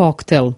cocktail.